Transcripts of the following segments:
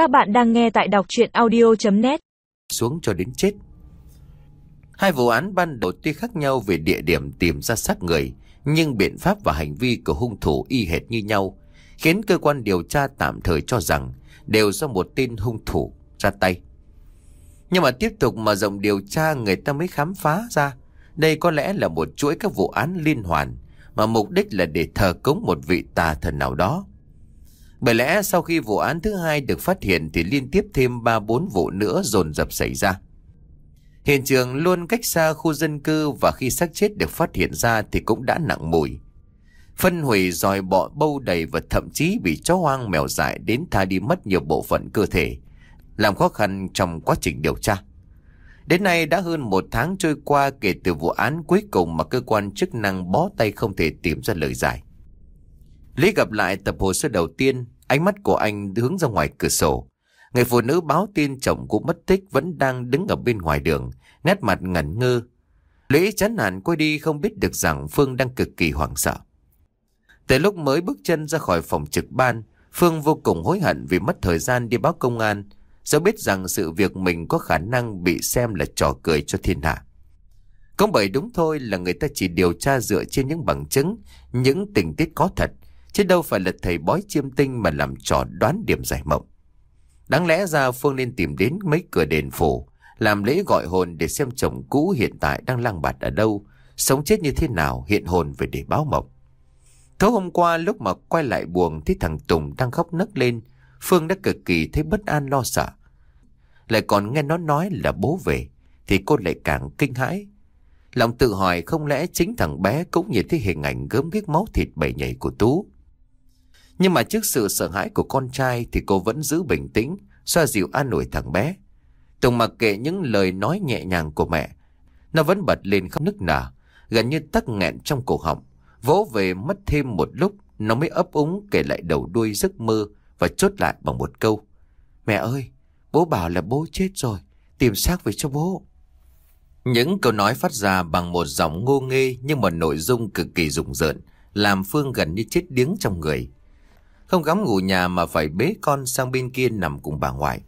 Các bạn đang nghe tại đọc chuyện audio.net xuống cho đến chết. Hai vụ án ban đầu tuy khác nhau về địa điểm tìm ra sát người, nhưng biện pháp và hành vi của hung thủ y hệt như nhau, khiến cơ quan điều tra tạm thời cho rằng đều do một tên hung thủ ra tay. Nhưng mà tiếp tục mở rộng điều tra người ta mới khám phá ra đây có lẽ là một chuỗi các vụ án liên hoàn mà mục đích là để thờ cúng một vị tà thần nào đó. Bởi lẽ sau khi vụ án thứ hai được phát hiện thì liên tiếp thêm 3-4 vụ nữa dồn dập xảy ra. Hiện trường luôn cách xa khu dân cư và khi xác chết được phát hiện ra thì cũng đã nặng mùi. Phân hủy dòi bọ bâu đầy và thậm chí bị chó hoang mèo dại đến tha đi mất nhiều bộ phận cơ thể, làm khó khăn trong quá trình điều tra. Đến nay đã hơn một tháng trôi qua kể từ vụ án cuối cùng mà cơ quan chức năng bó tay không thể tìm ra lời giải. Lý gặp lại tập hồ sơ đầu tiên, ánh mắt của anh hướng ra ngoài cửa sổ. Người phụ nữ báo tin chồng cũng mất tích vẫn đang đứng ở bên ngoài đường, nét mặt ngẩn ngơ. Lý chán nản quay đi không biết được rằng Phương đang cực kỳ hoảng sợ. Từ lúc mới bước chân ra khỏi phòng trực ban, Phương vô cùng hối hận vì mất thời gian đi báo công an, do biết rằng sự việc mình có khả năng bị xem là trò cười cho thiên hạ. Cũng bởi đúng thôi là người ta chỉ điều tra dựa trên những bằng chứng, những tình tiết có thật, chứ đâu phải là thầy bói chiêm tinh mà làm trò đoán điểm giải mộng. Đáng lẽ ra Phương nên tìm đến mấy cửa đền phủ, làm lễ gọi hồn để xem chồng cũ hiện tại đang lang bạt ở đâu, sống chết như thế nào hiện hồn về để báo mộng. Tối hôm qua lúc mà quay lại buồng thấy thằng Tùng đang khóc nấc lên, Phương đã cực kỳ thấy bất an lo sợ. Lại còn nghe nó nói là bố về, thì cô lại càng kinh hãi. Lòng tự hỏi không lẽ chính thằng bé cũng nhìn thấy hình ảnh gớm ghiếc máu thịt bầy nhảy của Tú. Nhưng mà trước sự sợ hãi của con trai thì cô vẫn giữ bình tĩnh, xoa dịu an ủi thằng bé. Tùng mặc kệ những lời nói nhẹ nhàng của mẹ, nó vẫn bật lên khóc nức nở, gần như tắc nghẹn trong cổ họng. Vỗ về mất thêm một lúc, nó mới ấp úng kể lại đầu đuôi giấc mơ và chốt lại bằng một câu. Mẹ ơi, bố bảo là bố chết rồi, tìm xác về cho bố. Những câu nói phát ra bằng một giọng ngô nghê nhưng mà nội dung cực kỳ rùng rợn, làm Phương gần như chết điếng trong người. Không gắm ngủ nhà mà phải bế con sang bên kia nằm cùng bà ngoại.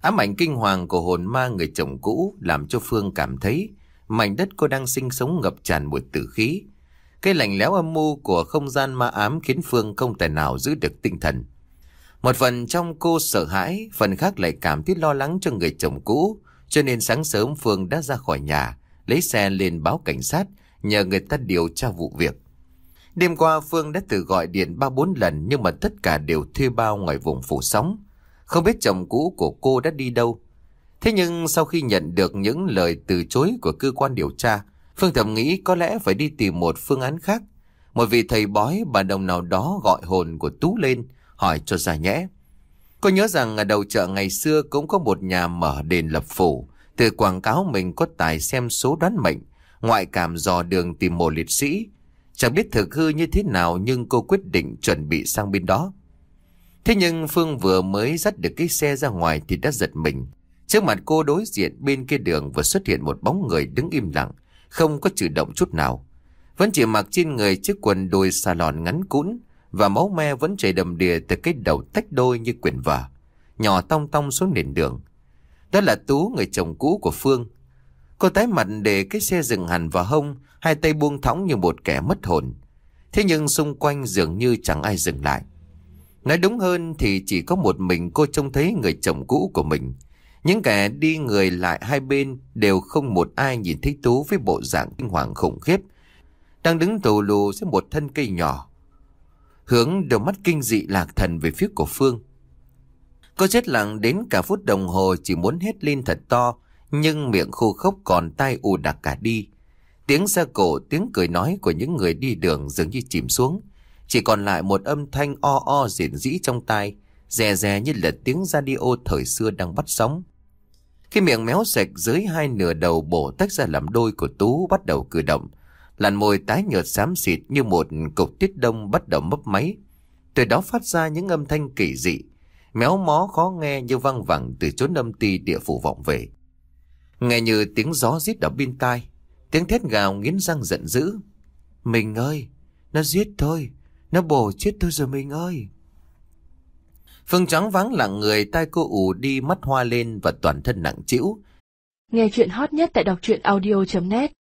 Ám ảnh kinh hoàng của hồn ma người chồng cũ làm cho Phương cảm thấy mảnh đất cô đang sinh sống ngập tràn một tử khí. Cái lạnh lẽo âm mưu của không gian ma ám khiến Phương không thể nào giữ được tinh thần. Một phần trong cô sợ hãi, phần khác lại cảm thấy lo lắng cho người chồng cũ, cho nên sáng sớm Phương đã ra khỏi nhà, lấy xe lên báo cảnh sát, nhờ người ta điều tra vụ việc. Đêm qua Phương đã tự gọi điện ba bốn lần nhưng mà tất cả đều thuê bao ngoài vùng phủ sóng. Không biết chồng cũ của cô đã đi đâu. Thế nhưng sau khi nhận được những lời từ chối của cơ quan điều tra, Phương thầm nghĩ có lẽ phải đi tìm một phương án khác. Một vị thầy bói bà đồng nào đó gọi hồn của Tú lên, hỏi cho ra nhẽ. Cô nhớ rằng ở đầu chợ ngày xưa cũng có một nhà mở đền lập phủ, từ quảng cáo mình có tài xem số đoán mệnh, ngoại cảm dò đường tìm mộ liệt sĩ. Chẳng biết thực hư như thế nào nhưng cô quyết định chuẩn bị sang bên đó. Thế nhưng Phương vừa mới dắt được cái xe ra ngoài thì đã giật mình. Trước mặt cô đối diện bên kia đường vừa xuất hiện một bóng người đứng im lặng, không có cử động chút nào. Vẫn chỉ mặc trên người chiếc quần đùi xà lòn ngắn cũn, và máu me vẫn chảy đầm đìa từ cái đầu tách đôi như quyển vở, nhỏ tong tong xuống nền đường. Đó là Tú, người chồng cũ của Phương. Cô tái mặt để cái xe dừng hẳn vào hông, hai tay buông thõng như một kẻ mất hồn. Thế nhưng xung quanh dường như chẳng ai dừng lại. Nói đúng hơn thì chỉ có một mình cô trông thấy người chồng cũ của mình. Những kẻ đi người lại hai bên đều không một ai nhìn thấy Tú với bộ dạng kinh hoàng khủng khiếp. Đang đứng tù lù dưới một thân cây nhỏ hướng đôi mắt kinh dị lạc thần về phía của Phương. Cô chết lặng đến cả phút đồng hồ chỉ muốn hét lên thật to, nhưng miệng khô khốc còn tai ù đặc cả đi. Tiếng xe cổ, tiếng cười nói của những người đi đường dường như chìm xuống. Chỉ còn lại một âm thanh o o rền rĩ trong tai, rè rè như là tiếng radio thời xưa đang bắt sóng. Khi miệng méo sạch dưới hai nửa đầu bổ tách ra làm đôi của Tú bắt đầu cử động, Làn môi tái nhợt xám xịt như một cục tiết đông bắt đầu mấp máy. Từ đó phát ra những âm thanh kỳ dị, méo mó khó nghe như văng vẳng từ chốn âm ti địa phủ vọng về. Nghe như tiếng gió rít ở bên tai, tiếng thét gào nghiến răng giận dữ. Mình ơi, nó giết thôi, nó bổ chết tôi rồi mình ơi. Phương trắng vắng lặng người tai cô ù đi mắt hoa lên và toàn thân nặng trĩu. Nghe chuyện hot nhất tại đọc truyện audio.net